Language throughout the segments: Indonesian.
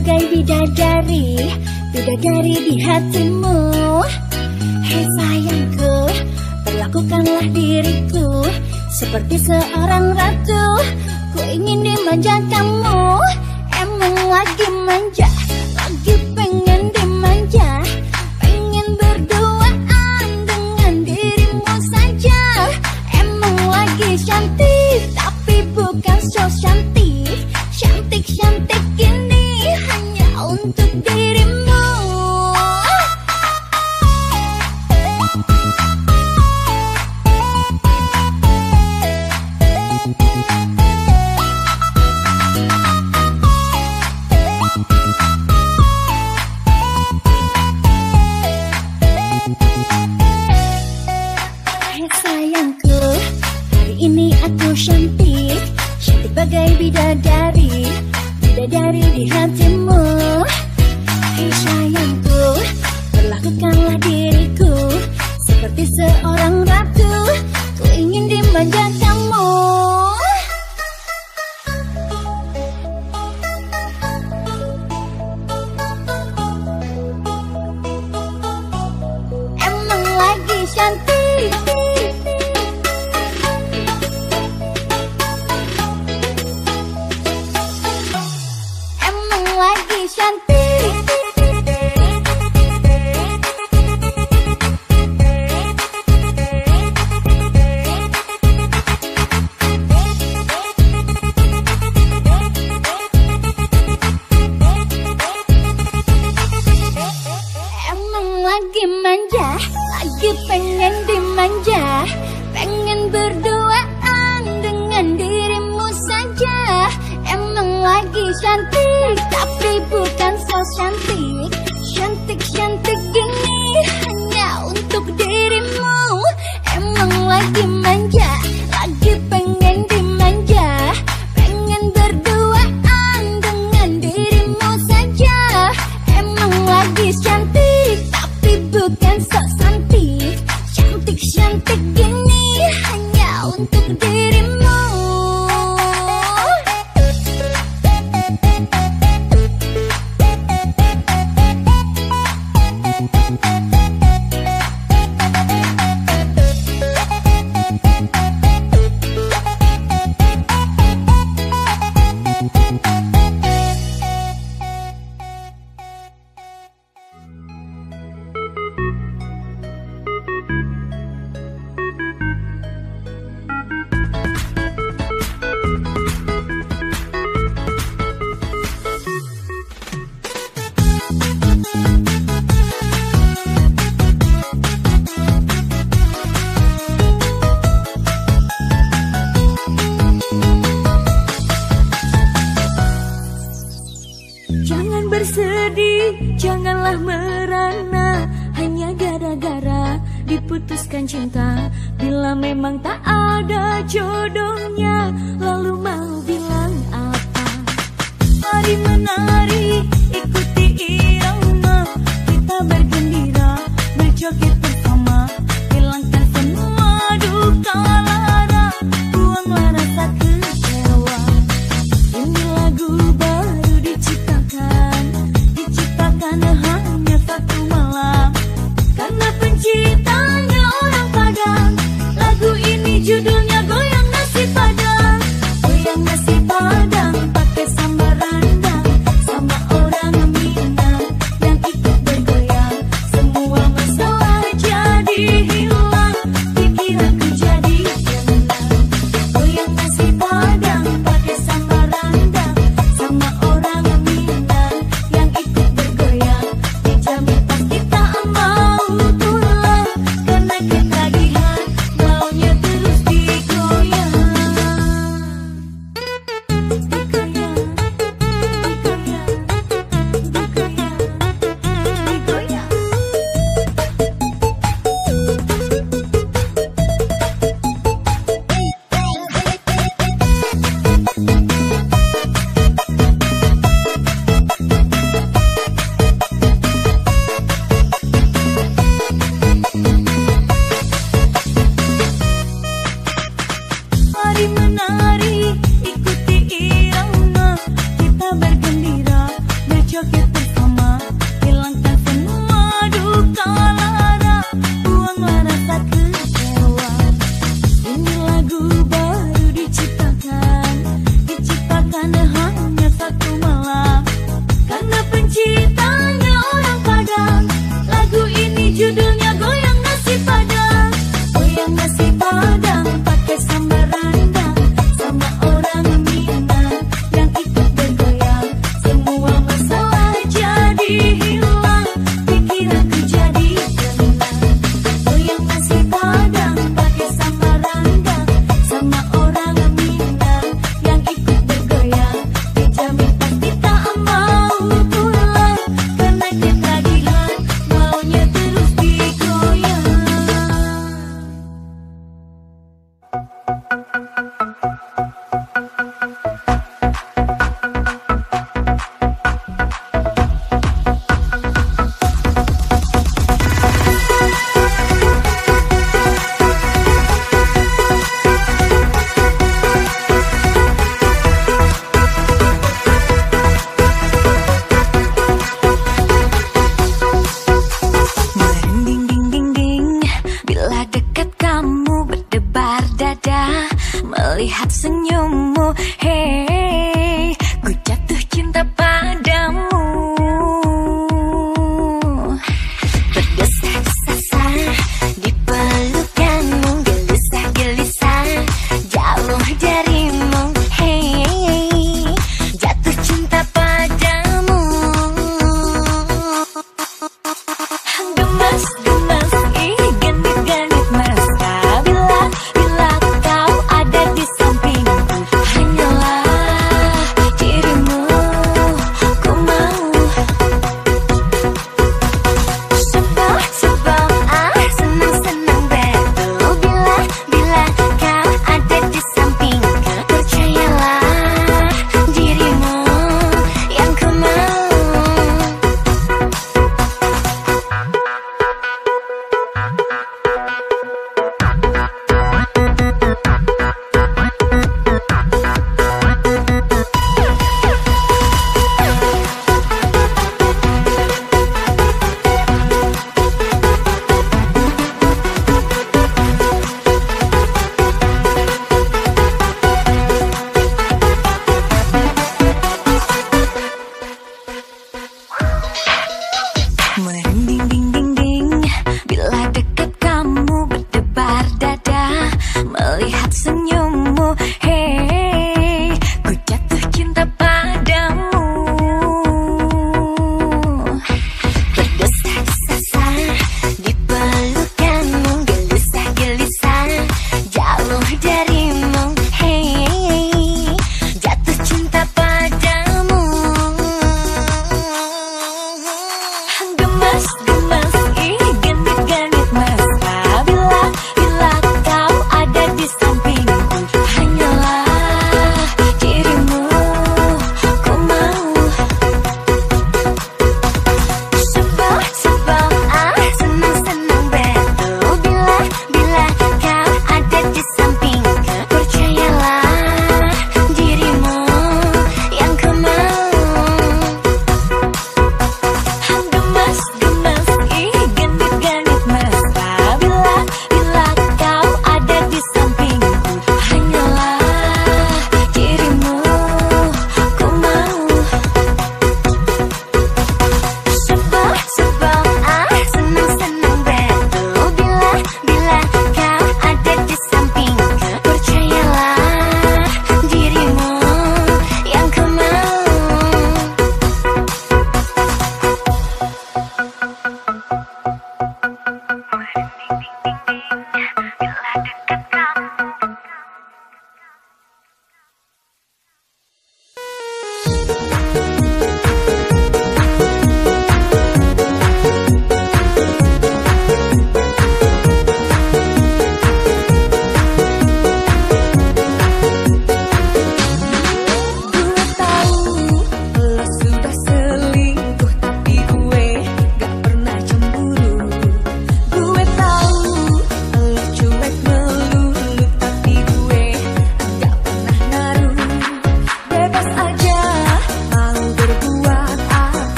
sebagai bidadari Bidadari di hatimu. Hei sayangku Perlakukanlah diriku Seperti seorang ratu. Ku ingin dimanjakan lagi. Cantik Tapi bukan so cantik Cantik-cantik gini Hanya untuk dirimu. Emang lagi memang tak ada jodohnya. Lalu mau bilang apa? Mari menari ikuti irama. Kita bergembira berjoget bersama. Hilangkan semua duka.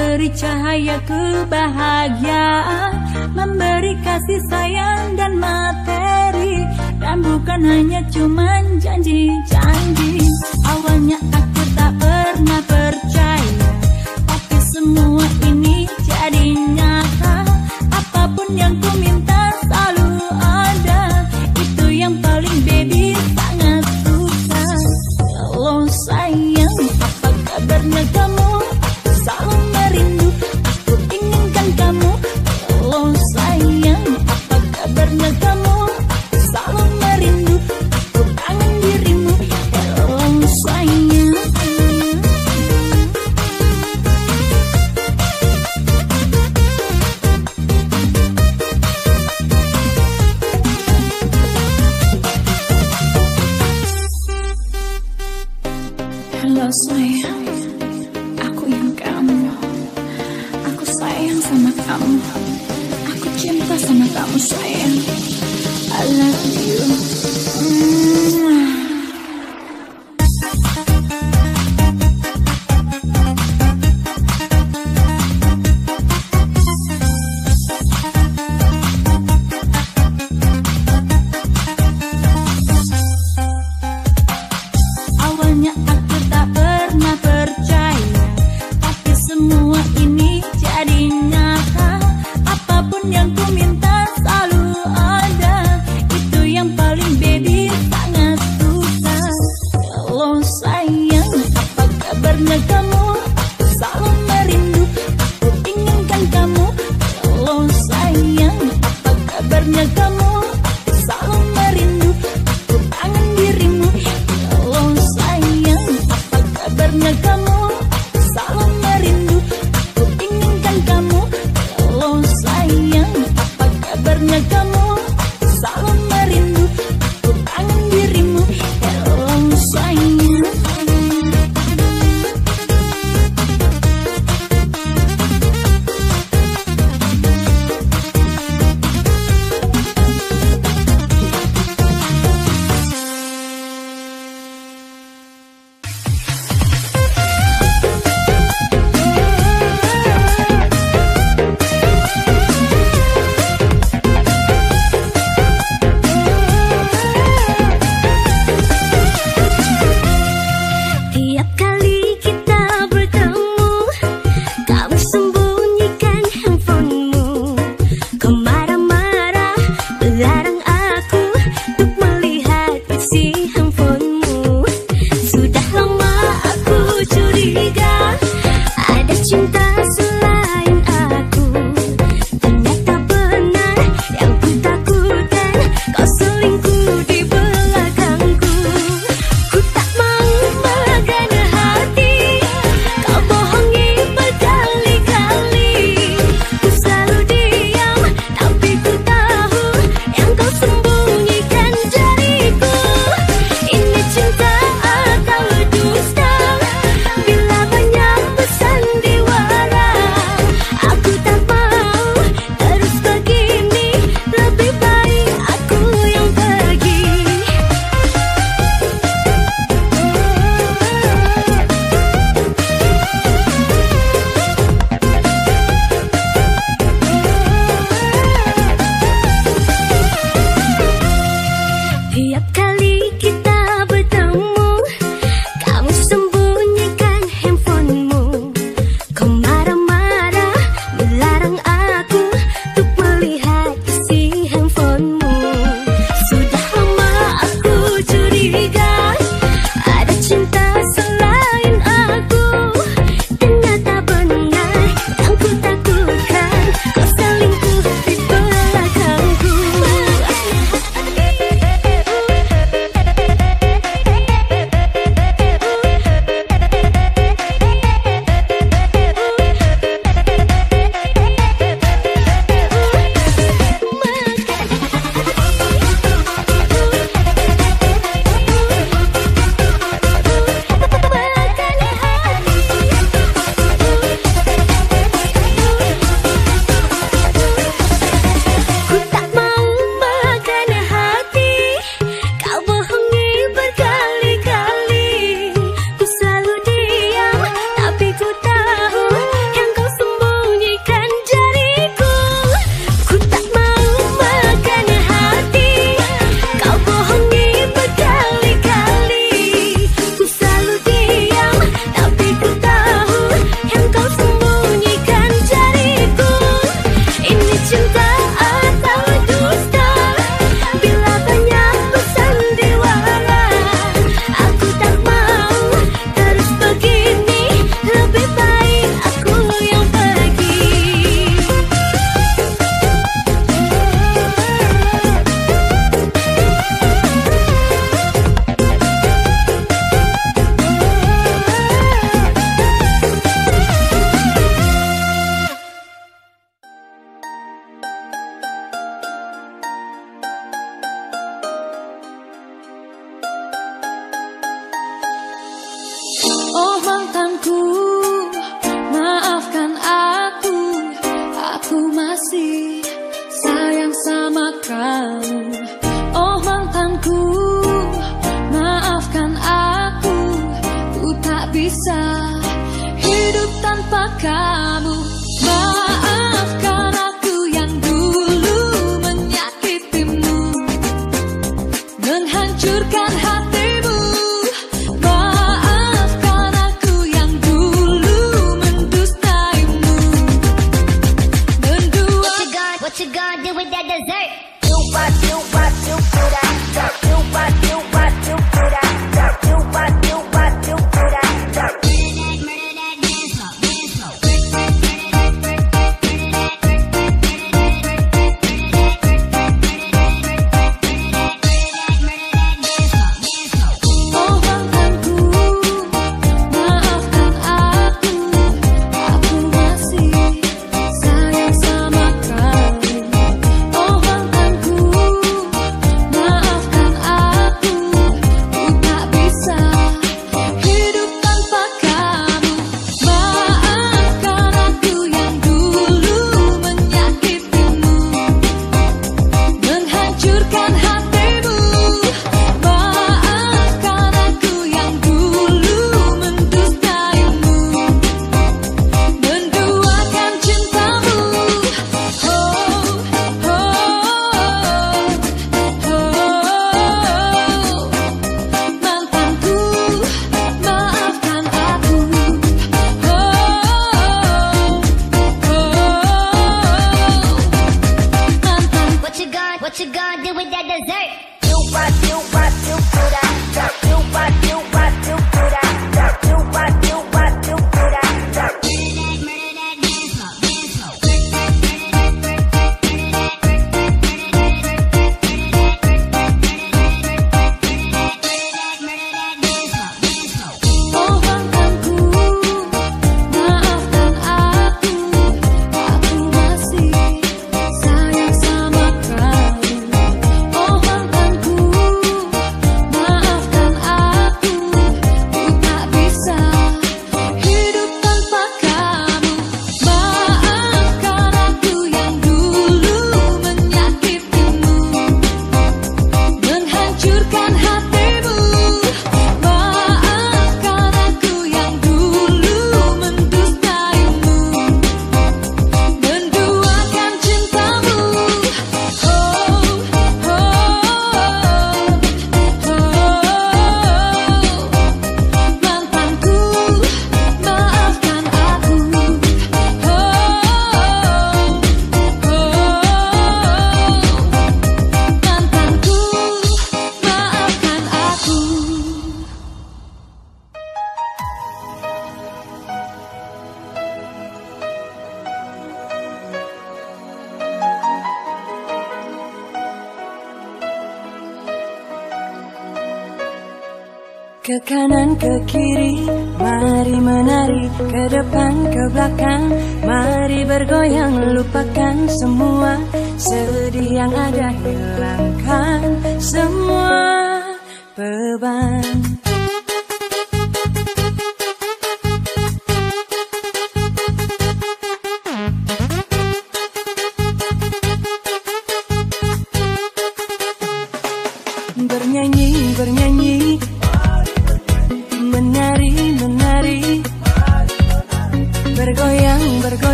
memberi cahaya kebahagiaan, memberi kasih sayang dan materi, dan bukan hanya cuman janji-janji. Awalnya aku tak pernah percaya, tapi semua ini banyak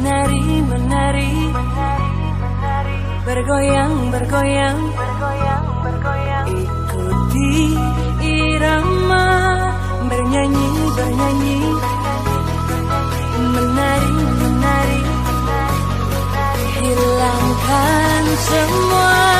menari, menari, bergoyang, bergoyang, ikuti irama, bernyanyi, bernyanyi, menari, menari, hilangkan semua